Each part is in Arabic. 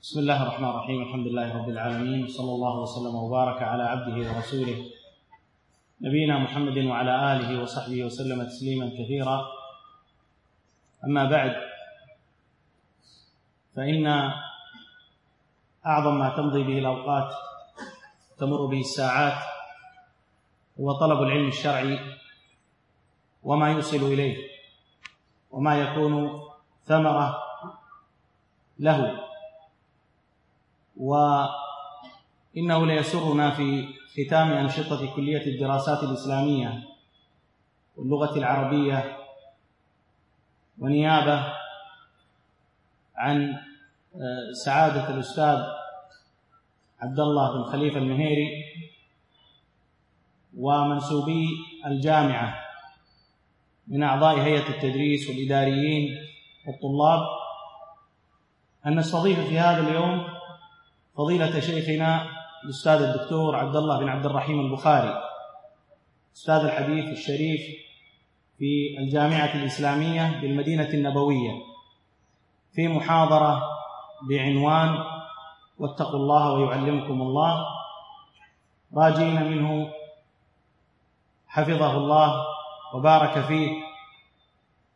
بسم الله الرحمن الرحيم الحمد لله رب العالمين صلى الله وسلم وبارك على عبده ورسوله نبينا محمد وعلى آله وصحبه وسلم تسليما كثيرا. أما بعد فإن أعظم ما تمضي به الأوقات تمر به الساعات هو طلب العلم الشرعي وما يوصل إليه وما يكون ثمرة له. وإنه ليسرنا في ختام أنشطة كلية الدراسات الإسلامية واللغة العربية ونيابة عن آه، سعادة الأستاذ عبد الله بن خليفة المهيري ومنسوبي الجامعة من أعضاء هيئة التدريس والإداريين والطلاب. أن نستضيف في هذا اليوم فضيلة شيخنا الأستاذ الدكتور عبد الله بن عبد الرحيم البخاري أستاذ الحديث الشريف في الجامعة الإسلامية بالمدينة النبوية في محاضرة بعنوان واتقوا الله ويعلمكم الله. راجين منه حفظه الله وبارك فيه.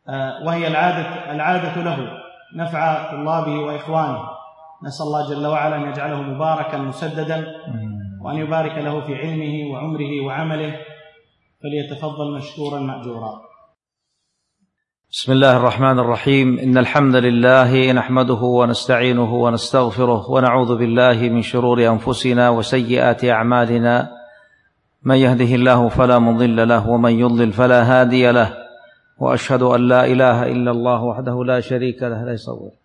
آه، وهي العادة العادة له نفع طلابه وإخوانه. نسأل الله جل وعلا أن يجعله مباركا مسددا وأن يبارك له في علمه وعمره وعمله فليتفضل مشكورا مأجورا. بسم الله الرحمن الرحيم. إن الحمد لله نحمده ونستعينه ونستغفره ونعوذ بالله من شرور أنفسنا وسيئات أعمالنا. من يهده الله فلا مضل له ومن يضلل فلا هادي له. وأشهد أن لا إله إلا الله وحده لا شريك له لا يصور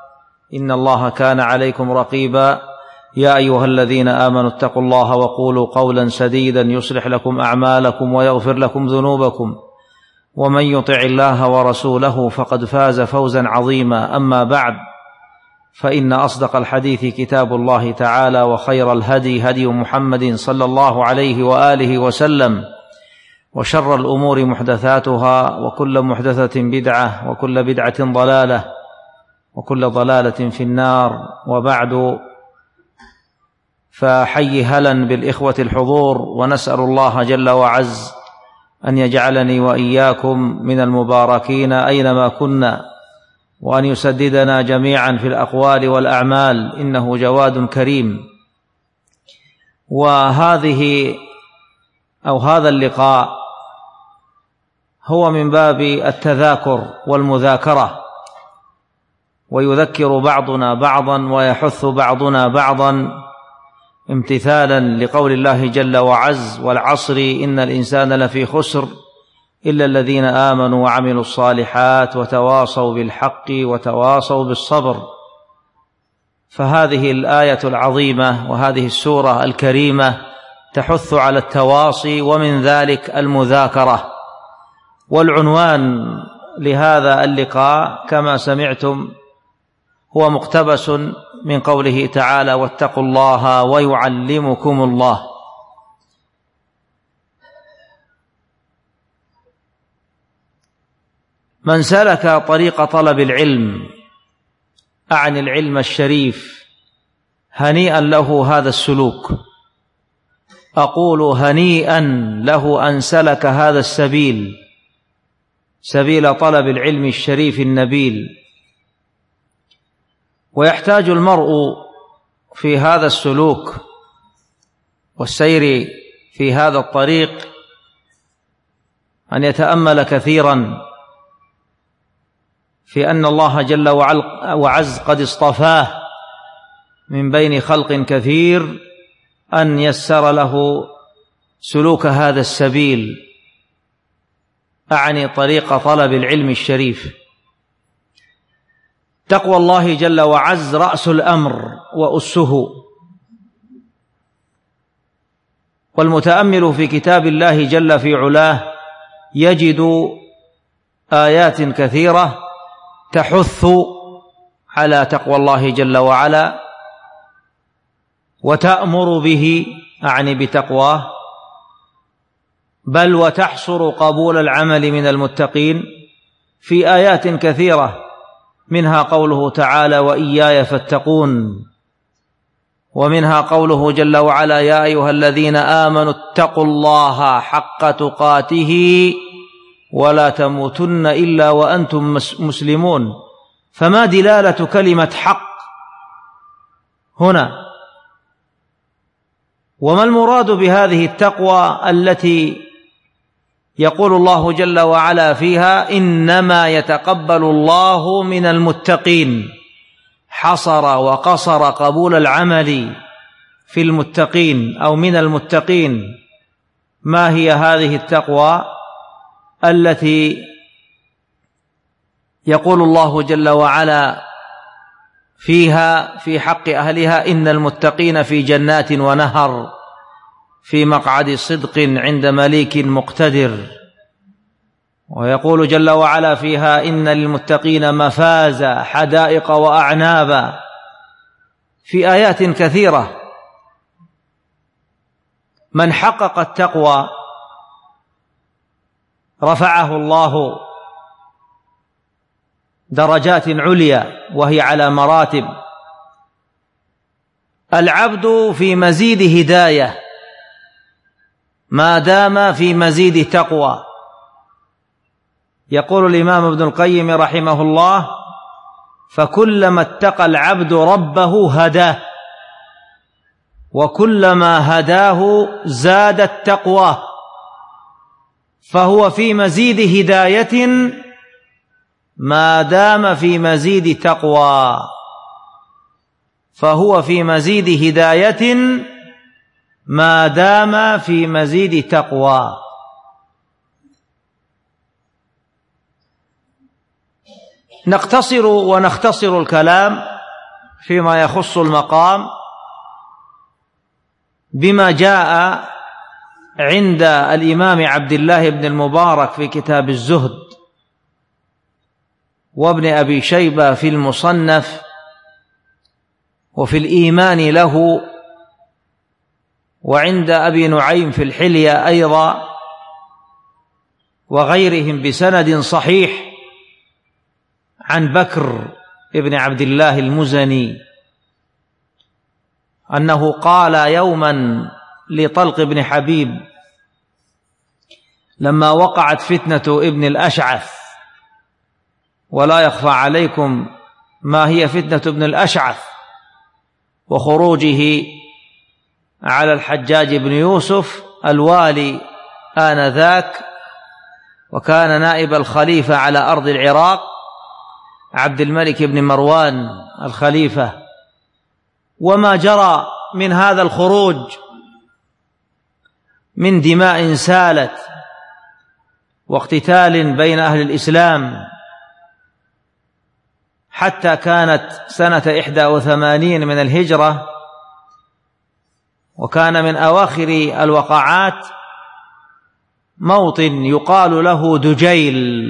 إن الله كان عليكم رقيبا. يا أيها الذين آمنوا اتقوا الله وقولوا قولا سديدا يصلح لكم أعمالكم ويغفر لكم ذنوبكم. ومن يطع الله ورسوله فقد فاز فوزا عظيما. أما بعد فإن أصدق الحديث كتاب الله تعالى وخير الهدي هدي محمد صلى الله عليه وآله وسلم. وشر الأمور محدثاتها وكل محدثة بدعة وكل بدعة ضلالة. وكل ضلالة في النار وبعد فحي هلا بالإخوة الحضور ونسأل الله جل وعز أن يجعلني وإياكم من المباركين أينما كنا وأن يسددنا جميعا في الأقوال والأعمال إنه جواد كريم. وهذه أو هذا اللقاء هو من باب التذاكر والمذاكرة. ويذكر بعضنا بعضا ويحث بعضنا بعضا امتثالا لقول الله جل وعز والعصر إن الإنسان لفي خسر إلا الذين آمنوا وعملوا الصالحات وتواصوا بالحق وتواصوا بالصبر. فهذه الآية العظيمة وهذه السورة الكريمة تحث على التواصي ومن ذلك المذاكرة. والعنوان لهذا اللقاء كما سمعتم هو مقتبس من قوله تعالى واتقوا الله ويعلمكم الله. من سلك طريق طلب العلم أعني العلم الشريف هنيئا له هذا السلوك. أقول هنيئا له أن سلك هذا السبيل سبيل طلب العلم الشريف النبيل. ويحتاج المرء في هذا السلوك والسير في هذا الطريق أن يتأمل كثيرا في أن الله جل وعز قد اصطفاه من بين خلق كثير أن يسر له سلوك هذا السبيل أعني طريق طلب العلم الشريف. تقوى الله جل وعز رأس الأمر وأسه. والمتأمل في كتاب الله جل في علاه يجد آيات كثيرة تحث على تقوى الله جل وعلا وتأمر به اعني بتقواه بل وتحصر قبول العمل من المتقين في آيات كثيرة منها قوله تعالى وإياي فاتقون ومنها قوله جل وعلا يا أيها الذين آمنوا اتقوا الله حق تقاته ولا تموتن إلا وأنتم مسلمون. فما دلالة كلمة حق هنا؟ وما المراد بهذه التقوى التي يقول الله جل وعلا فيها إنما يتقبل الله من المتقين. حصر وقصر قبول العمل في المتقين أو من المتقين. ما هي هذه التقوى التي يقول الله جل وعلا فيها في حق أهلها إن المتقين في جنات ونهر. في مقعد صدق عند مليك مقتدر. ويقول جل وعلا فيها إن للمتقين مفازا حدائق وأعنابا. في آيات كثيرة. من حقق التقوى رفعه الله درجات عليا وهي على مراتب. العبد في مزيد هداية. ما دام في مزيد تقوى. يقول الإمام ابن القيم رحمه الله فكلما اتقى العبد ربه هداه وكلما هداه زادت تقواه فهو في مزيد هداية ما دام في مزيد تقوى. فهو في مزيد هداية ما دام في مزيد تقوى. نقتصر ونختصر الكلام فيما يخص المقام بما جاء عند الإمام عبد الله بن المبارك في كتاب الزهد وابن أبي شيبة في المصنف وفي الإيمان له وعند أبي نعيم في الحلية أيضا وغيرهم بسند صحيح عن بكر ابن عبد الله المزني أنه قال يوما لطلق بن حبيب لما وقعت فتنة ابن الأشعث ولا يخفى عليكم ما هي فتنة ابن الأشعث وخروجه على الحجاج بن يوسف الوالي آنذاك وكان نائب الخليفة على أرض العراق عبد الملك بن مروان الخليفة. وما جرى من هذا الخروج من دماء سالت واقتتال بين أهل الإسلام حتى كانت سنة إحدى وثمانين من الهجرة وكان من أواخر الوقعات موطن يقال له دجيل.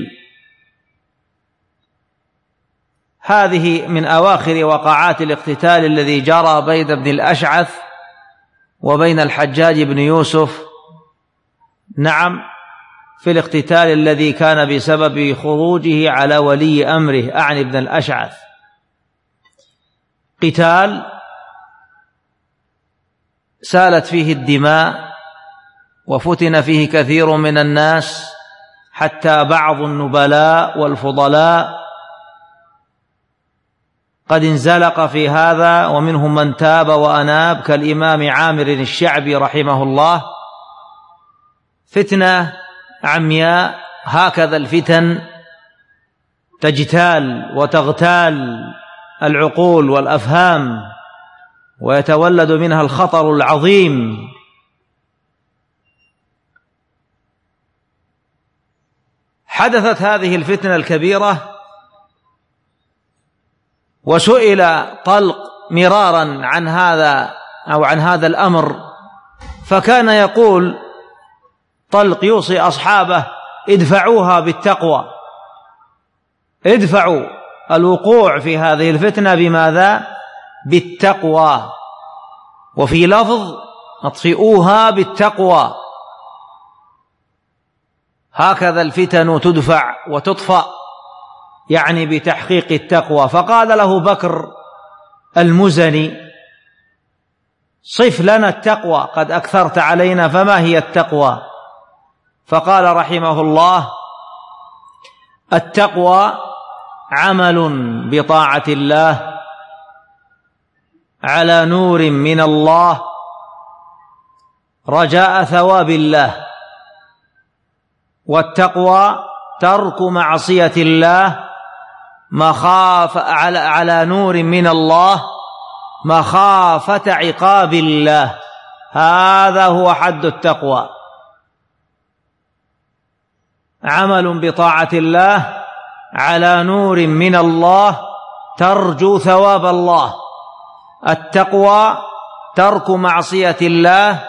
هذه من أواخر وقعات الاقتتال الذي جرى بين ابن الأشعث وبين الحجاج بن يوسف. نعم في الاقتتال الذي كان بسبب خروجه على ولي أمره أعني ابن الأشعث. قتال سالت فيه الدماء وفتن فيه كثير من الناس حتى بعض النبلاء والفضلاء. قد انزلق في هذا ومنهم من تاب وأناب كالإمام عامر الشعبي رحمه الله. فتنة عمياء هكذا الفتن تجتال وتغتال العقول والأفهام. ويتولد منها الخطر العظيم. حدثت هذه الفتنة الكبيرة وسئل طلق مرارا عن هذا أو عن هذا الأمر فكان يقول طلق يوصي أصحابه ادفعوها بالتقوى. ادفعوا الوقوع في هذه الفتنة بماذا؟ بالتقوى. وفي لفظ اطفئوها بالتقوى. هكذا الفتن تدفع وتطفأ يعني بتحقيق التقوى. فقال له بكر المزني صف لنا التقوى قد أكثرت علينا فما هي التقوى؟ فقال رحمه الله التقوى عمل بطاعة الله على نور من الله رجاء ثواب الله والتقوى ترك معصية الله مخاف على, على نور من الله مخافة عقاب الله هذا هو حد التقوى عمل بطاعة الله على نور من الله ترجو ثواب الله التقوى ترك معصية الله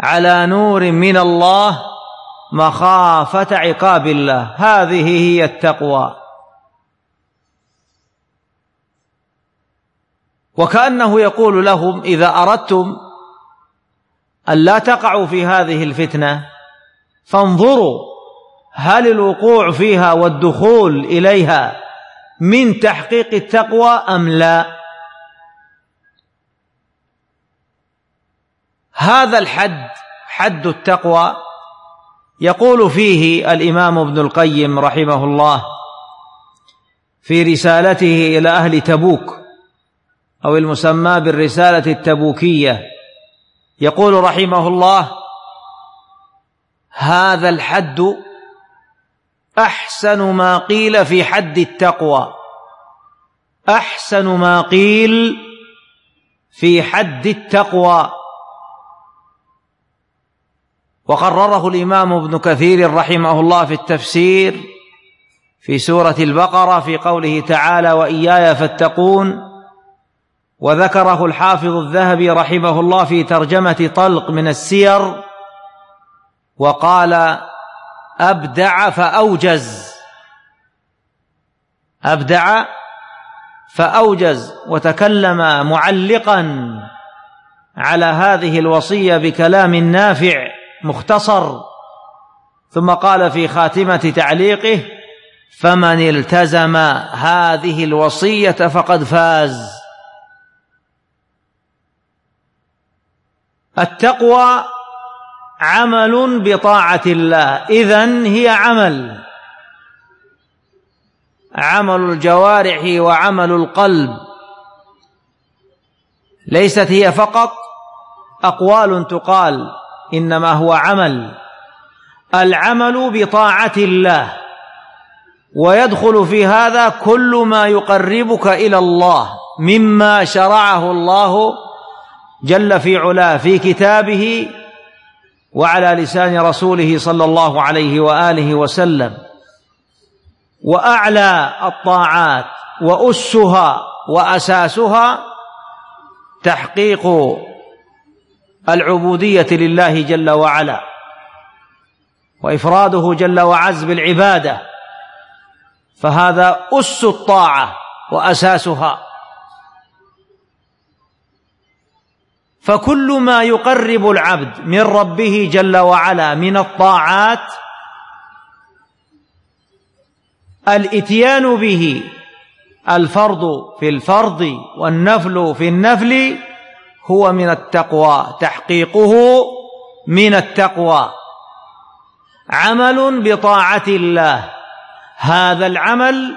على نور من الله مخافة عقاب الله. هذه هي التقوى. وكأنه يقول لهم إذا أردتم أن لا تقعوا في هذه الفتنة فانظروا هل الوقوع فيها والدخول إليها من تحقيق التقوى أم لا. هذا الحد حد التقوى يقول فيه الإمام ابن القيم رحمه الله في رسالته إلى أهل تبوك أو المسمى بالرسالة التبوكية. يقول رحمه الله هذا الحد أحسن ما قيل في حد التقوى أحسن ما قيل في حد التقوى. وقرره الإمام ابن كثير رحمه الله في التفسير في سورة البقرة في قوله تعالى وإياي فاتقون وذكره الحافظ الذهبي رحمه الله في ترجمة طلق من السير وقال أبدع فأوجز أبدع فأوجز وتكلم معلقا على هذه الوصية بكلام نافع. مختصر. ثم قال في خاتمة تعليقه فمن التزم هذه الوصية فقد فاز. التقوى عمل بطاعة الله إذن هي عمل. عمل الجوارح وعمل القلب. ليست هي فقط أقوال تقال. إنما هو عمل. العمل بطاعة الله. ويدخل في هذا كل ما يقربك إلى الله مما شرعه الله جل في علاه في كتابه وعلى لسان رسوله صلى الله عليه وآله وسلم. وأعلى الطاعات واسها وأساسها تحقيق العبودية لله جل وعلا وإفراده جل وعز بالعبادة فهذا أس الطاعة وأساسها. فكل ما يقرب العبد من ربه جل وعلا من الطاعات الإتيان به الفرض في الفرض والنفل في النفل هو من التقوى تحقيقه من التقوى. عمل بطاعة الله. هذا العمل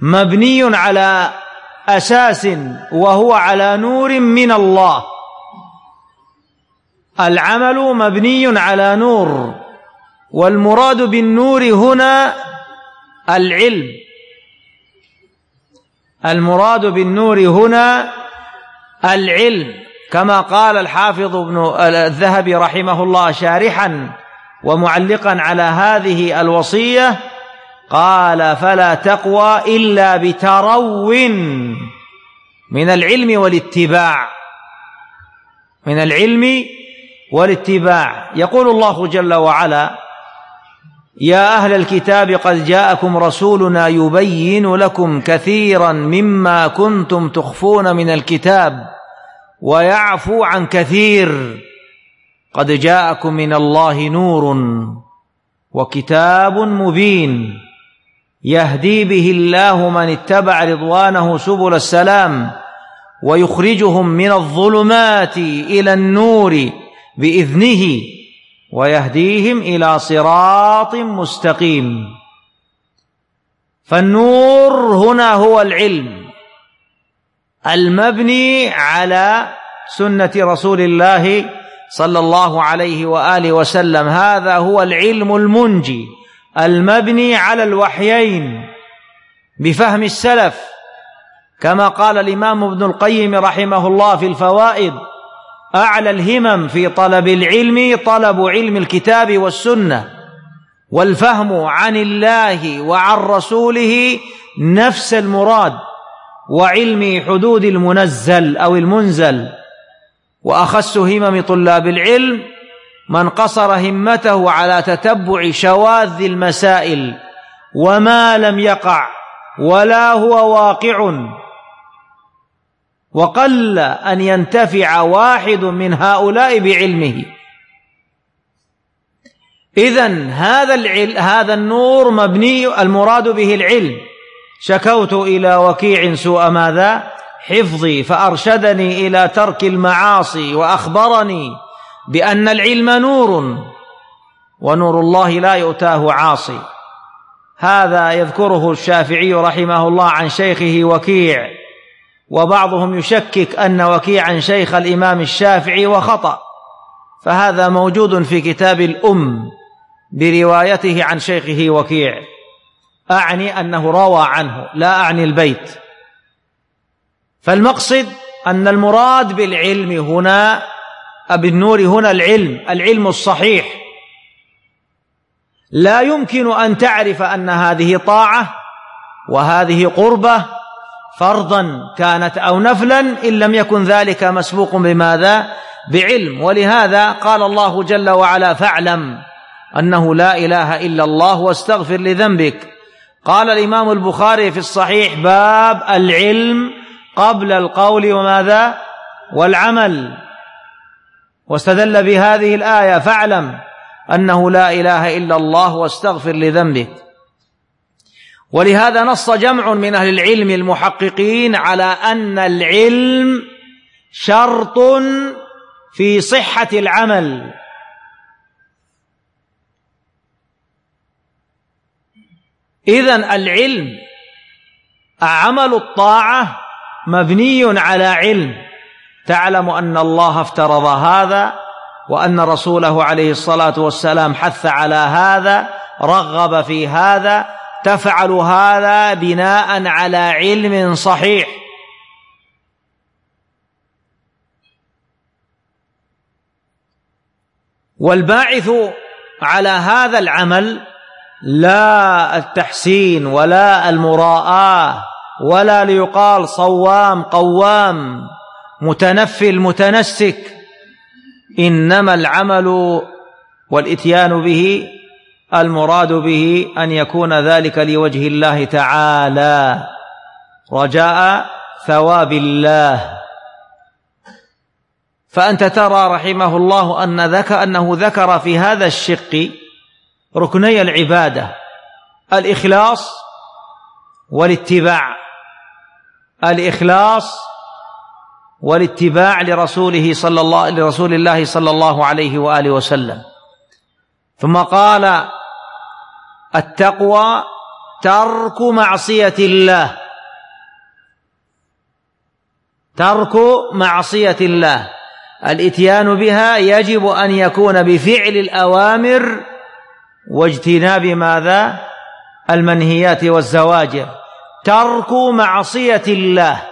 مبني على أساس وهو على نور من الله. العمل مبني على نور والمراد بالنور هنا العلم. المراد بالنور هنا العلم كما قال الحافظ ابن الذهبي رحمه الله شارحا ومعلقا على هذه الوصية قال فلا تقوى إلا بترو من العلم والاتباع. من العلم والاتباع. يقول الله جل وعلا يا أهل الكتاب قد جاءكم رسولنا يبين لكم كثيرا مما كنتم تخفون من الكتاب ويعفو عن كثير. قد جاءكم من الله نور وكتاب مبين يهدي به الله من اتبع رضوانه سبل السلام ويخرجهم من الظلمات إلى النور بإذنه. ويهديهم إلى صراط مستقيم. فالنور هنا هو العلم المبني على سنة رسول الله صلى الله عليه وآله وسلم. هذا هو العلم المنجي المبني على الوحيين بفهم السلف. كما قال الإمام ابن القيم رحمه الله في الفوائد أعلى الهمم في طلب العلم طلب علم الكتاب والسنة والفهم عن الله وعن رسوله نفس المراد وعلم حدود المنزل أو المنزل. واخس همم طلاب العلم من قصر همته على تتبع شواذ المسائل وما لم يقع ولا هو واقع وقل أن ينتفع واحد من هؤلاء بعلمه. اذا هذا هذا النور مبني المراد به العلم. شكوت إلى وكيع سوء ماذا؟ حفظي فأرشدني إلى ترك المعاصي وأخبرني بأن العلم نور ونور الله لا يؤتاه عاصي. هذا يذكره الشافعي رحمه الله عن شيخه وكيع. وبعضهم يشكك أن وكيعا شيخ الإمام الشافعي وخطأ. فهذا موجود في كتاب الأم بروايته عن شيخه وكيع. أعني أنه روى عنه لا أعني البيت. فالمقصد أن المراد بالعلم هنا بالنور هنا العلم العلم الصحيح. لا يمكن أن تعرف أن هذه طاعة وهذه قربة فرضا كانت أو نفلا إن لم يكن ذلك مسبوق بماذا؟ بعلم. ولهذا قال الله جل وعلا فاعلم أنه لا إله إلا الله واستغفر لذنبك. قال الإمام البخاري في الصحيح باب العلم قبل القول وماذا؟ والعمل. واستدل بهذه الآية فاعلم أنه لا إله إلا الله واستغفر لذنبك. ولهذا نص جمع من أهل العلم المحققين على أن العلم شرط في صحة العمل. اذا العلم عمل الطاعة مبني على علم. تعلم أن الله افترض هذا وأن رسوله عليه الصلاة والسلام حث على هذا رغب في هذا تفعل هذا بناء على علم صحيح. والباعث على هذا العمل لا التحسين ولا المراءة ولا ليقال صوام قوام متنفل متنسك. إنما العمل والإتيان به المراد به أن يكون ذلك لوجه الله تعالى رجاء ثواب الله. فأنت ترى رحمه الله أن ذك أنه ذكر في هذا الشق ركني العبادة الإخلاص والاتباع. الإخلاص والاتباع لرسوله صلى الله لرسول الله صلى الله عليه وآله وسلم. ثم قال التقوى ترك معصية الله. ترك معصية الله. الإتيان بها يجب أن يكون بفعل الأوامر واجتناب ماذا؟ المنهيات والزواجر ترك معصية الله.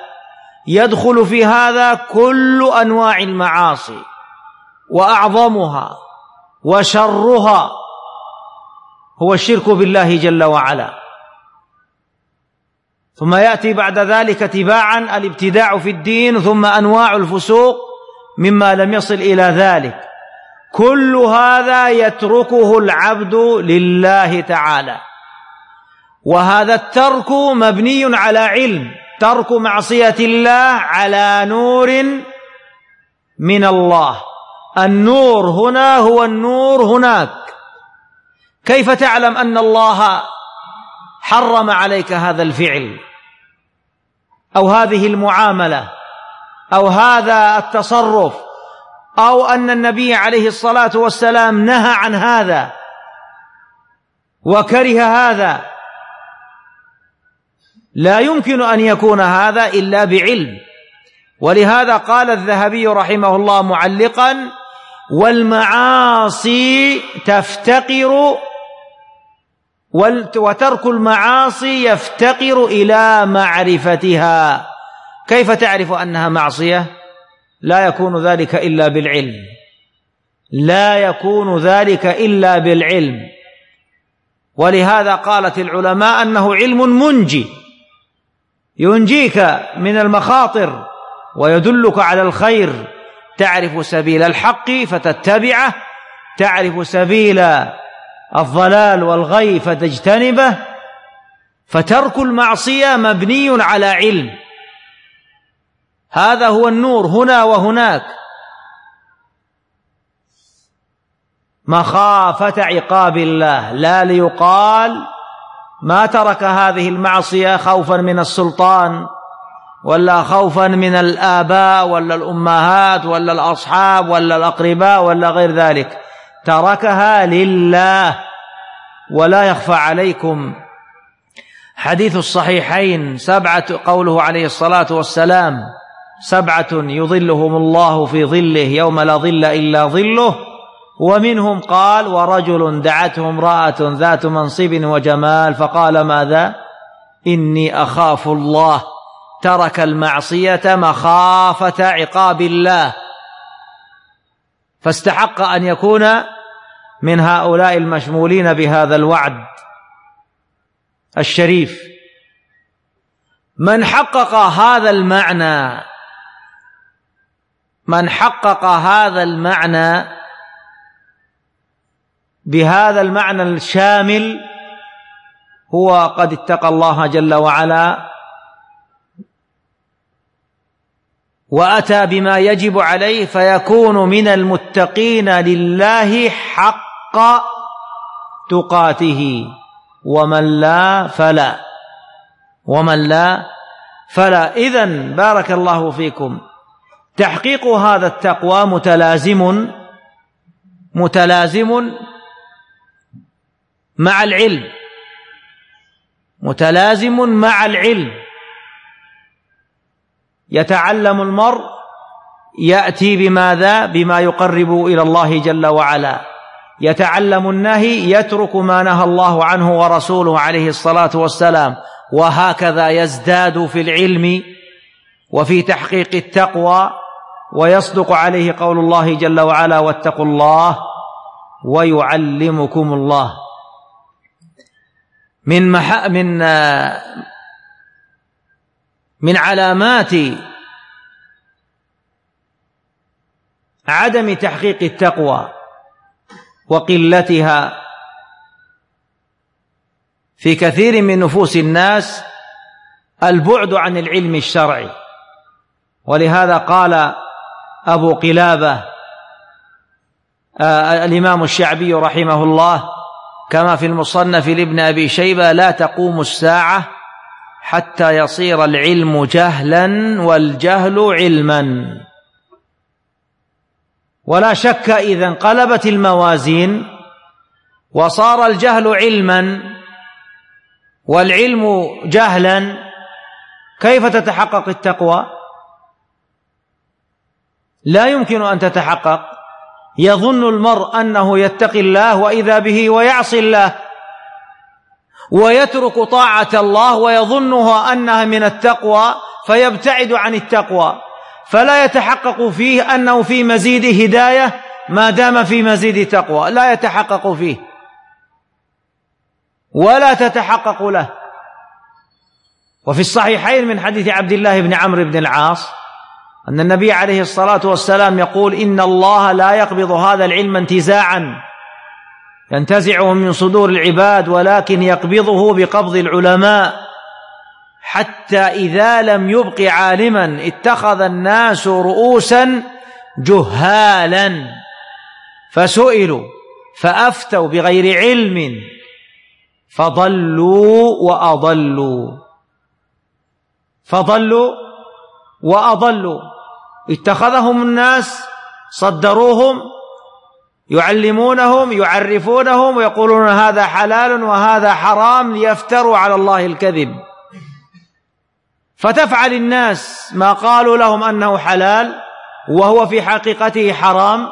يدخل في هذا كل أنواع المعاصي وأعظمها وشرها هو الشرك بالله جل وعلا. ثم يأتي بعد ذلك تباعا الابتداع في الدين ثم أنواع الفسوق مما لم يصل إلى ذلك. كل هذا يتركه العبد لله تعالى. وهذا الترك مبني على علم ترك معصية الله على نور من الله. النور هنا هو النور هناك. كيف تعلم أن الله حرم عليك هذا الفعل؟ أو هذه المعاملة؟ أو هذا التصرف؟ أو أن النبي عليه الصلاة والسلام نهى عن هذا وكره هذا؟ لا يمكن أن يكون هذا إلا بعلم. ولهذا قال الذهبي رحمه الله معلقا والمعاصي تفتقر وترك المعاصي يفتقر إلى معرفتها. كيف تعرف أنها معصية؟ لا يكون ذلك إلا بالعلم. لا يكون ذلك إلا بالعلم. ولهذا قالت العلماء أنه علم منجي. ينجيك من المخاطر ويدلك على الخير. تعرف سبيل الحق فتتبعه. تعرف سبيل الضلال والغي فتجتنبه فترك المعصية مبني على علم. هذا هو النور هنا وهناك. مخافة عقاب الله لا ليقال ما ترك هذه المعصية خوفا من السلطان ولا خوفا من الآباء ولا الأمهات ولا الأصحاب ولا الأقرباء ولا غير ذلك. تركها لله ولا يخفى عليكم. حديث الصحيحين سبعة قوله عليه الصلاة والسلام سبعة يظلهم الله في ظله يوم لا ظل إلا ظله ومنهم قال ورجل دعته امرأة ذات منصب وجمال فقال ماذا؟ إني أخاف الله ترك المعصية مخافة عقاب الله. فاستحق أن يكون من هؤلاء المشمولين بهذا الوعد الشريف. من حقق هذا المعنى من حقق هذا المعنى بهذا المعنى الشامل هو قد اتقى الله جل وعلا وأتى بما يجب عليه فيكون من المتقين لله حق تقاته. ومن لا فلا. ومن لا فلا. اذا بارك الله فيكم. تحقيق هذا التقوى متلازم متلازم مع العلم. متلازم مع العلم. يتعلم المرء يأتي بماذا؟ بما يقرب إلى الله جل وعلا. يتعلم النهي يترك ما نهى الله عنه ورسوله عليه الصلاة والسلام. وهكذا يزداد في العلم وفي تحقيق التقوى ويصدق عليه قول الله جل وعلا واتقوا الله ويعلمكم الله. من مح من من علامات عدم تحقيق التقوى وقلتها في كثير من نفوس الناس البعد عن العلم الشرعي. ولهذا قال أبو قلابة آه الإمام الشعبي رحمه الله كما في المصنف لابن أبي شيبة لا تقوم الساعة حتى يصير العلم جهلا والجهل علما. ولا شك إذا انقلبت الموازين وصار الجهل علما والعلم جهلا كيف تتحقق التقوى؟ لا يمكن أن تتحقق. يظن المرء أنه يتقي الله وإذا به ويعصي الله. ويترك طاعة الله ويظنها أنها من التقوى فيبتعد عن التقوى. فلا يتحقق فيه أنه في مزيد هداية ما دام في مزيد تقوى. لا يتحقق فيه. ولا تتحقق له. وفي الصحيحين من حديث عبد الله بن عمرو بن العاص أن النبي عليه الصلاة والسلام يقول إن الله لا يقبض هذا العلم انتزاعا. ينتزعه من صدور العباد ولكن يقبضه بقبض العلماء. حتى إذا لم يبق عالما اتخذ الناس رؤوسا جهالا. فسئلوا فأفتوا بغير علم فضلوا وأضلوا. فضلوا وأضلوا. اتخذهم الناس صدروهم يعلمونهم يعرفونهم ويقولون هذا حلال وهذا حرام ليفتروا على الله الكذب. فتفعل الناس ما قالوا لهم أنه حلال وهو في حقيقته حرام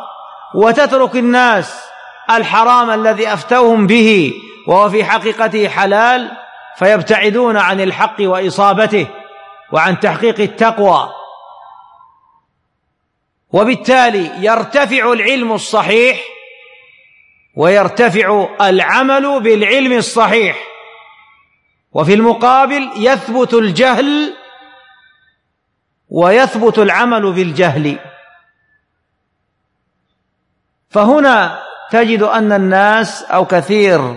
وتترك الناس الحرام الذي أفتوهم به وهو في حقيقته حلال فيبتعدون عن الحق وإصابته وعن تحقيق التقوى. وبالتالي يرتفع العلم الصحيح ويرتفع العمل بالعلم الصحيح. وفي المقابل يثبت الجهل ويثبت العمل بالجهل. فهنا تجد أن الناس أو كثير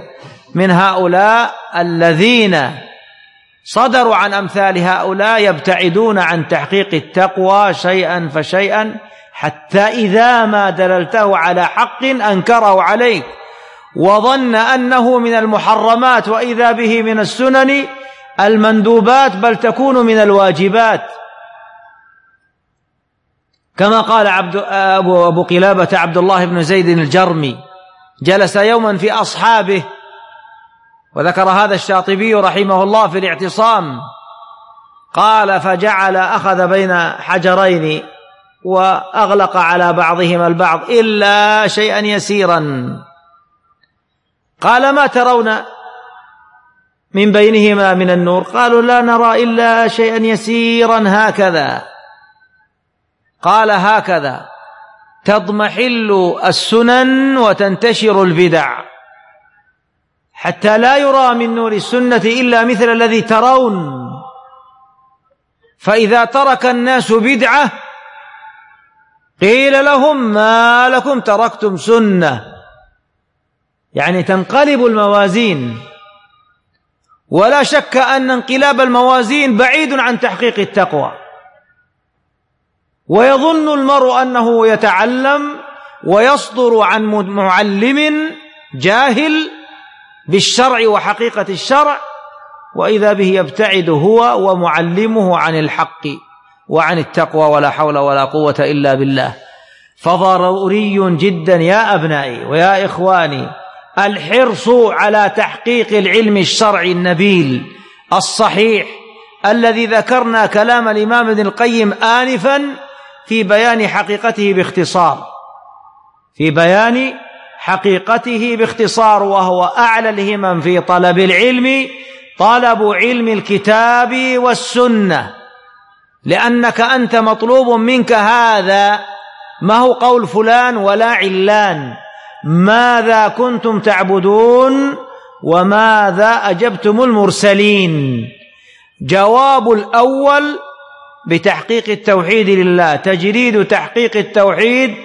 من هؤلاء الذين صدروا عن أمثال هؤلاء يبتعدون عن تحقيق التقوى شيئا فشيئا حتى إذا ما دللته على حق أنكره عليك. وظن أنه من المحرمات وإذا به من السنن المندوبات بل تكون من الواجبات. كما قال عبد أبو, أبو قلابة عبد الله بن زيد الجرمي جلس يوما في أصحابه. وذكر هذا الشاطبي رحمه الله في الاعتصام. قال فجعل أخذ بين حجرين وأغلق على بعضهما البعض إلا شيئا يسيرا. قال ما ترون من بينهما من النور؟ قالوا لا نرى إلا شيئا يسيرا هكذا. قال هكذا تضمحل السنن وتنتشر البدع. حتى لا يرى من نور السنة إلا مثل الذي ترون. فإذا ترك الناس بدعة قيل لهم ما لكم تركتم سنة. يعني تنقلب الموازين. ولا شك أن انقلاب الموازين بعيد عن تحقيق التقوى. ويظن المرء أنه يتعلم ويصدر عن معلم جاهل بالشرع وحقيقة الشرع وإذا به يبتعد هو ومعلمه عن الحق. وعن التقوى ولا حول ولا قوة إلا بالله. فضروري جدا يا أبنائي ويا إخواني الحرص على تحقيق العلم الشرعي النبيل الصحيح الذي ذكرنا كلام الإمام ابن القيم انفا في بيان حقيقته باختصار. في بيان حقيقته باختصار وهو أعلى الهمم في طلب العلم طلب علم الكتاب والسنة. لأنك أنت مطلوب منك هذا. ما هو قول فلان ولا علان؟ ماذا كنتم تعبدون وماذا أجبتم المرسلين؟ جواب الأول بتحقيق التوحيد لله تجريد تحقيق التوحيد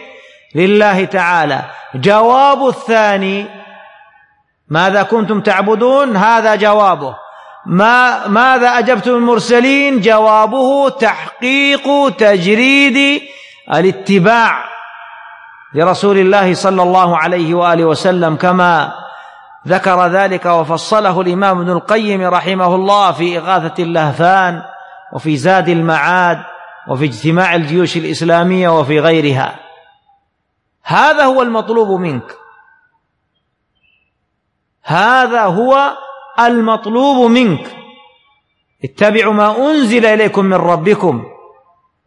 لله تعالى. جواب الثاني ماذا كنتم تعبدون؟ هذا جوابه. ما ماذا أجبتم المرسلين؟ جوابه تحقيق تجريد الاتباع لرسول الله صلى الله عليه وآله وسلم كما ذكر ذلك وفصله الإمام ابن القيم رحمه الله في إغاثة اللهفان وفي زاد المعاد وفي اجتماع الجيوش الإسلامية وفي غيرها. هذا هو المطلوب منك. هذا هو المطلوب منك. اتبعوا ما أنزل إليكم من ربكم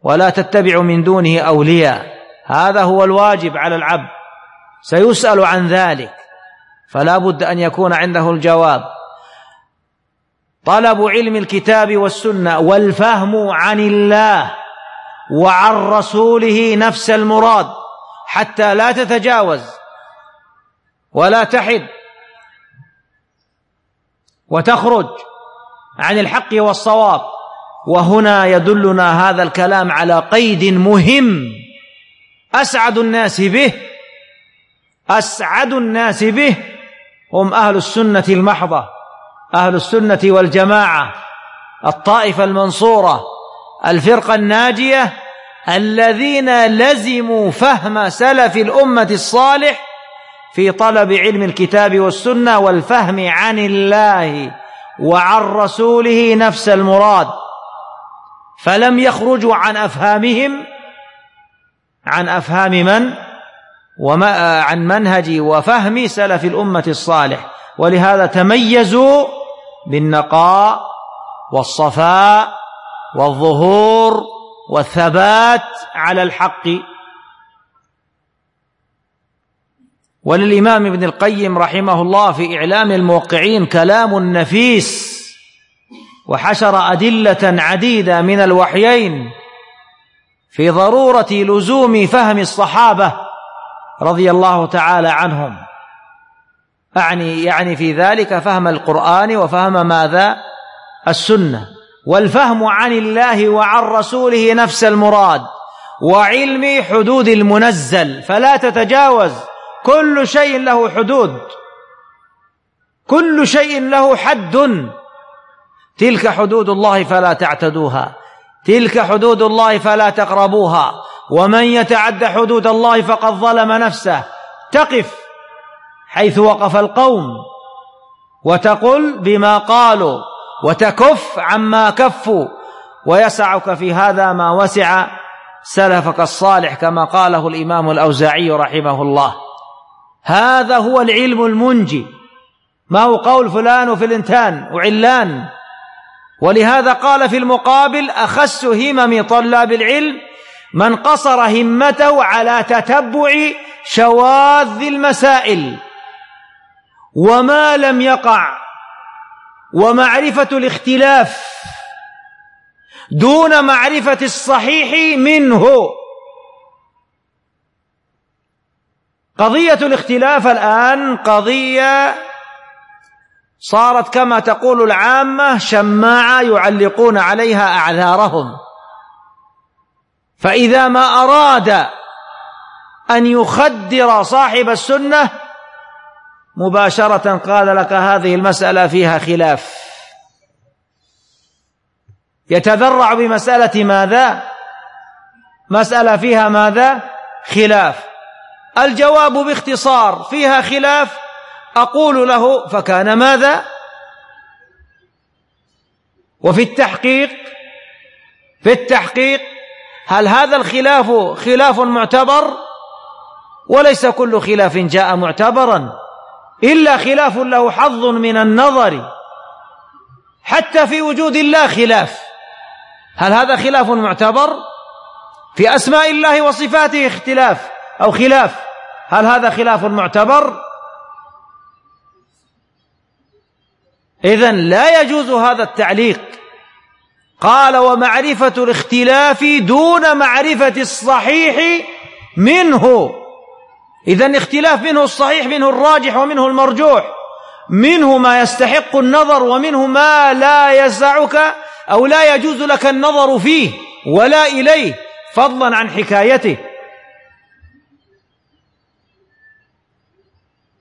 ولا تتبعوا من دونه أولياء. هذا هو الواجب على العبد. سيسأل عن ذلك. فلا بد أن يكون عنده الجواب. طلب علم الكتاب والسنة والفهم عن الله وعن رسوله نفس المراد حتى لا تتجاوز ولا تحد. وتخرج عن الحق والصواب. وهنا يدلنا هذا الكلام على قيد مهم أسعد الناس به أسعد الناس به هم أهل السنة المحضة أهل السنة والجماعة الطائفة المنصورة الفرقة الناجية الذين لزموا فهم سلف الأمة الصالح في طلب علم الكتاب والسنة والفهم عن الله وعن رسوله نفس المراد فلم يخرجوا عن أفهامهم عن أفهام من؟ وما عن منهج وفهم سلف الأمة الصالح. ولهذا تميزوا بالنقاء والصفاء والظهور والثبات على الحق. وللإمام ابن القيم رحمه الله في إعلام الموقعين كلام نفيس وحشر أدلة عديدة من الوحيين في ضرورة لزوم فهم الصحابة رضي الله تعالى عنهم. اعني يعني في ذلك فهم القرآن وفهم ماذا؟ السنة. والفهم عن الله وعن رسوله نفس المراد. وعلم حدود المنزل. فلا تتجاوز. كل شيء له حدود. كل شيء له حد. تلك حدود الله فلا تعتدوها. تلك حدود الله فلا تقربوها. ومن يتعد حدود الله فقد ظلم نفسه. تقف حيث وقف القوم. وتقل بما قالوا. وتكف عما كفوا. ويسعك في هذا ما وسع سلفك الصالح كما قاله الإمام الأوزاعي رحمه الله. هذا هو العلم المنجي. ما هو قول فلان وفلنتان وعلان؟ ولهذا قال في المقابل أخس همم طلاب العلم من قصر همته على تتبع شواذ المسائل. وما لم يقع ومعرفة الاختلاف دون معرفة الصحيح منه. قضية الاختلاف الآن قضية صارت كما تقول العامة شماعة يعلقون عليها أعذارهم. فإذا ما أراد أن يخدر صاحب السنة مباشرة قال لك هذه المسألة فيها خلاف. يتذرع بمسألة ماذا؟ مسألة فيها ماذا؟ خلاف. الجواب باختصار فيها خلاف. أقول له فكان ماذا؟ وفي التحقيق في التحقيق هل هذا الخلاف خلاف معتبر؟ وليس كل خلاف جاء معتبرا إلا خلاف له حظ من النظر. حتى في وجود الله خلاف. هل هذا خلاف معتبر؟ في أسماء الله وصفاته اختلاف. أو خلاف. هل هذا خلاف معتبر؟ اذا لا يجوز هذا التعليق. قال ومعرفة الاختلاف دون معرفة الصحيح منه. اذا اختلاف منه الصحيح منه الراجح ومنه المرجوح. منه ما يستحق النظر ومنه ما لا يسعك أو لا يجوز لك النظر فيه ولا إليه فضلا عن حكايته.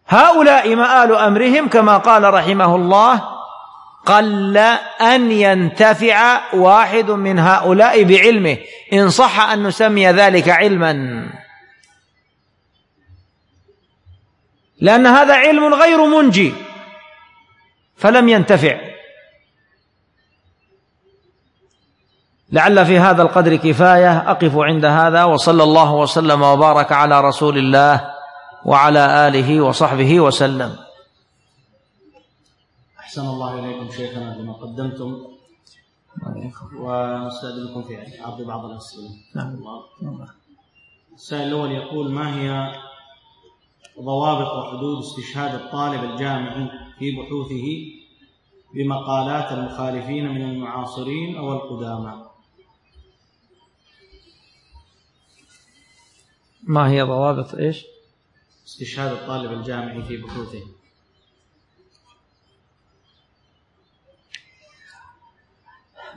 هؤلاء مآل أمرهم كما قال رحمه الله قل أن ينتفع واحد من هؤلاء بعلمه. إن صح أن نسمي ذلك علما. لأن هذا علم غير منجي. فلم ينتفع. لعل في هذا القدر كفاية. أقف عند هذا وصلى الله وسلم وبارك على رسول الله. وعلى آله وصحبه وسلم. أحسن الله إليكم شيخنا بما قدمتم. ونستأذنكم في عرض بعض الأسئلة. نعم. الله. السائل الأول يقول ما هي ضوابط وحدود استشهاد الطالب الجامعي في بحوثه بمقالات المخالفين من المعاصرين أو القدامى؟ ما هي ضوابط؟ إيش؟ استشهاد الطالب الجامعي في بحوثه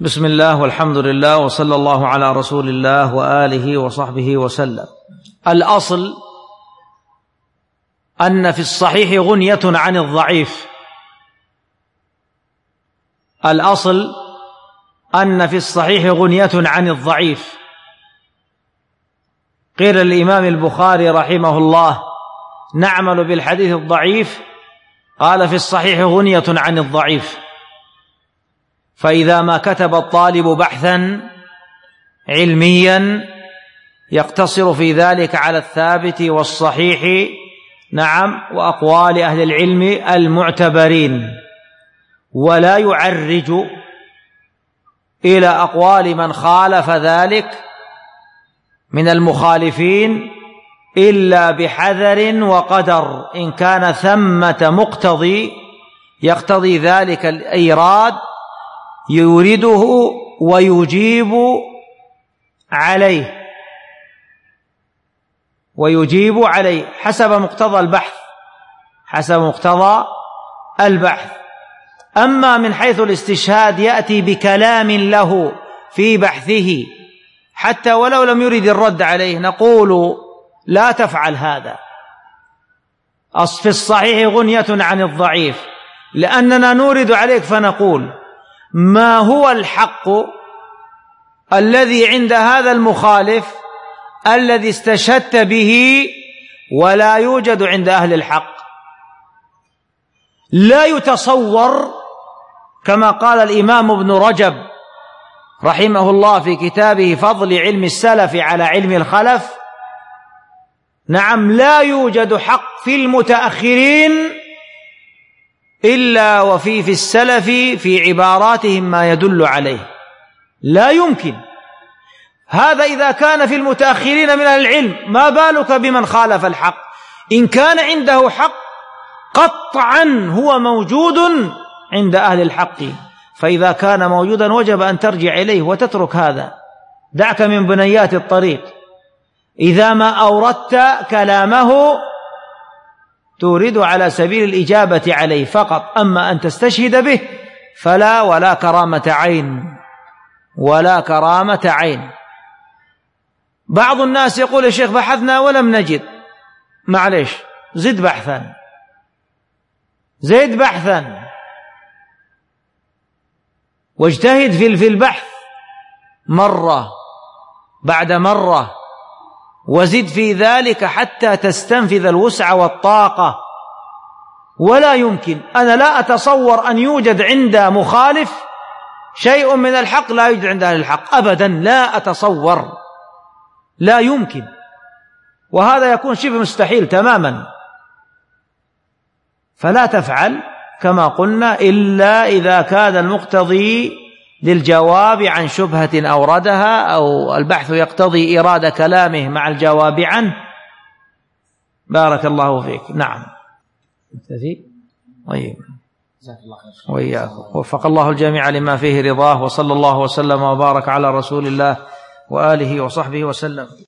بسم الله والحمد لله وصلى الله على رسول الله وآله وصحبه وسلم. الأصل أن في الصحيح غنية عن الضعيف. الأصل أن في الصحيح غنية عن الضعيف. قيل الامام البخاري رحمه الله نعمل بالحديث الضعيف. قال في الصحيح غنية عن الضعيف. فإذا ما كتب الطالب بحثا علميا يقتصر في ذلك على الثابت والصحيح نعم وأقوال أهل العلم المعتبرين. ولا يعرج إلى أقوال من خالف ذلك من المخالفين إلا بحذر وقدر. إن كان ثمة مقتضي يقتضي ذلك الإيراد يورده ويجيب عليه. ويجيب عليه. حسب مقتضى البحث. حسب مقتضى البحث. أما من حيث الاستشهاد يأتي بكلام له في بحثه. حتى ولو لم يرد الرد عليه نقول لا تفعل هذا. في الصحيح غنية عن الضعيف. لأننا نورد عليك فنقول ما هو الحق الذي عند هذا المخالف الذي استشهدت به ولا يوجد عند أهل الحق؟ لا يتصور كما قال الإمام ابن رجب رحمه الله في كتابه فضل علم السلف على علم الخلف نعم لا يوجد حق في المتأخرين إلا وفي في السلف في عباراتهم ما يدل عليه. لا يمكن. هذا إذا كان في المتأخرين من أهل العلم ما بالك بمن خالف الحق؟ إن كان عنده حق قطعا هو موجود عند أهل الحق. فإذا كان موجودا وجب أن ترجع إليه وتترك هذا. دعك من بنيات الطريق. إذا ما أوردت كلامه تورد على سبيل الإجابة عليه فقط. أما أن تستشهد به فلا ولا كرامة عين ولا كرامة عين. بعض الناس يقول يا شيخ بحثنا ولم نجد. معلش زد بحثا. زد بحثا. واجتهد في البحث مرة بعد مرة. وزد في ذلك حتى تستنفذ الوسع والطاقة. ولا يمكن. أنا لا أتصور أن يوجد عند مخالف شيء من الحق لا يوجد عند أهل الحق. ابدا لا أتصور. لا يمكن. وهذا يكون شبه مستحيل تماما. فلا تفعل كما قلنا إلا إذا كان المقتضي للجواب عن شبهة أوردها أو البحث يقتضي إيراد كلامه مع الجواب عنه. بارك الله فيك. نعم. نكتفي طيب. جزاك الله خير. وإياكم. وفق الله الجميع لما فيه رضاه وصلى الله وسلم وبارك على رسول الله وآله وصحبه وسلم.